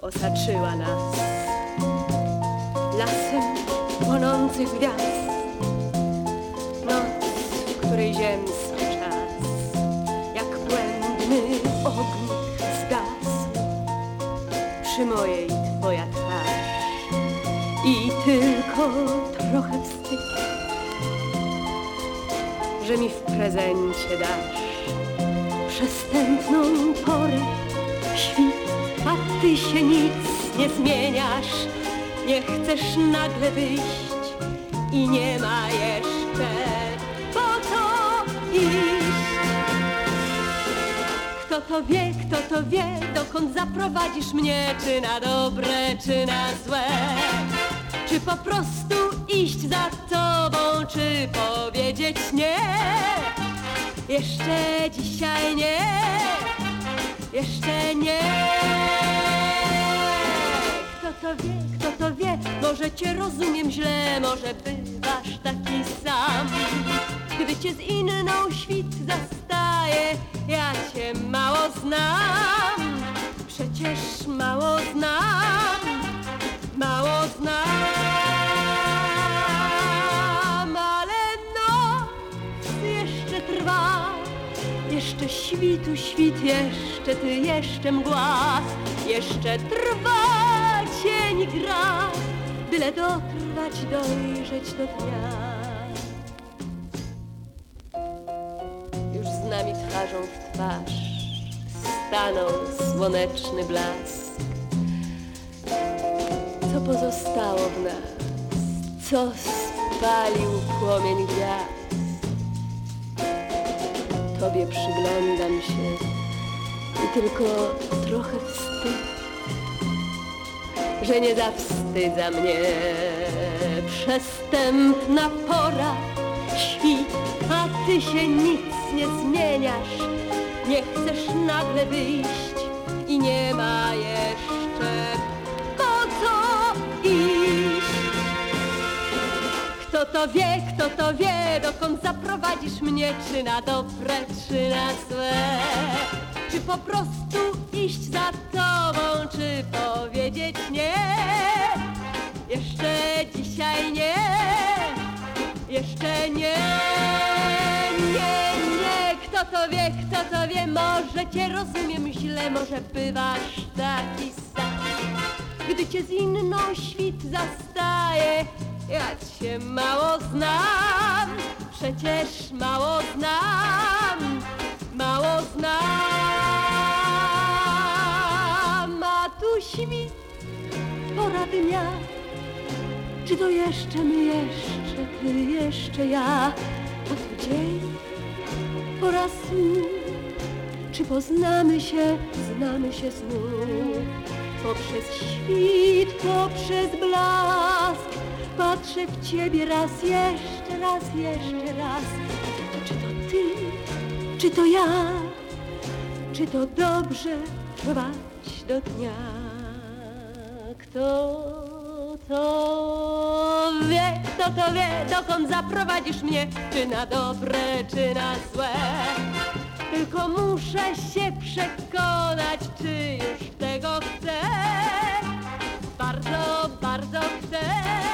otoczyła nas. Lasem płonących gwiazd. Noc, w której ziemski czas, jak błędny ognik zgasł przy mojej twoja twarz. I tylko trochę wstyd, że mi w prezencie dasz przestępną porę świt, ty się nic nie zmieniasz. Nie chcesz nagle wyjść i nie ma jeszcze po co iść. Kto to wie, kto to wie, dokąd zaprowadzisz mnie, czy na dobre, czy na złe. Czy po prostu iść za tobą, czy powiedzieć nie? Jeszcze dzisiaj nie, jeszcze nie. Wie, kto to wie, może cię rozumiem źle, może bywasz taki sam. Gdy cię z inną świt zastaje, ja cię mało znam. Przecież mało znam, mało znam, ale noc jeszcze trwa. Jeszcze świtu świt, jeszcze ty, jeszcze mgła, jeszcze trwa cień gra, byle dotrwać, dojrzeć do dnia. Już z nami twarzą w twarz stanął słoneczny blask. Co pozostało w nas, co spalił płomień gwiazd. Tobie przyglądam się i tylko trochę wstyd, że nie zawstydza mnie przestępna pora świt, a ty się nic nie zmieniasz, nie chcesz nagle wyjść i nie ma jeszcze po co iść. Kto to wie, kto to wie, dokąd zaprowadzisz mnie, czy na dobre, czy na złe. Czy po prostu iść za tobą, czy powiedzieć nie? Jeszcze nie, nie, nie. Kto to wie, kto to wie, może cię rozumiem źle, może bywasz taki sam. Gdy cię z inną świt zastaje, ja cię mało znam, przecież mało znam, mało znam. A tu świt, pora dnia, czy to jeszcze my, jeszcze ty, jeszcze ja, a tu dzień, pora snu. Czy poznamy się, znamy się znów? Poprzez świt, poprzez blask. Patrzę w ciebie raz, jeszcze raz, jeszcze raz. Czy to ty, czy to ja? Czy to dobrze trwać do dnia kto to wie Dokąd zaprowadzisz mnie Czy na dobre, czy na złe tylko muszę się przekonać, czy już tego chcę. Bardzo, bardzo chcę.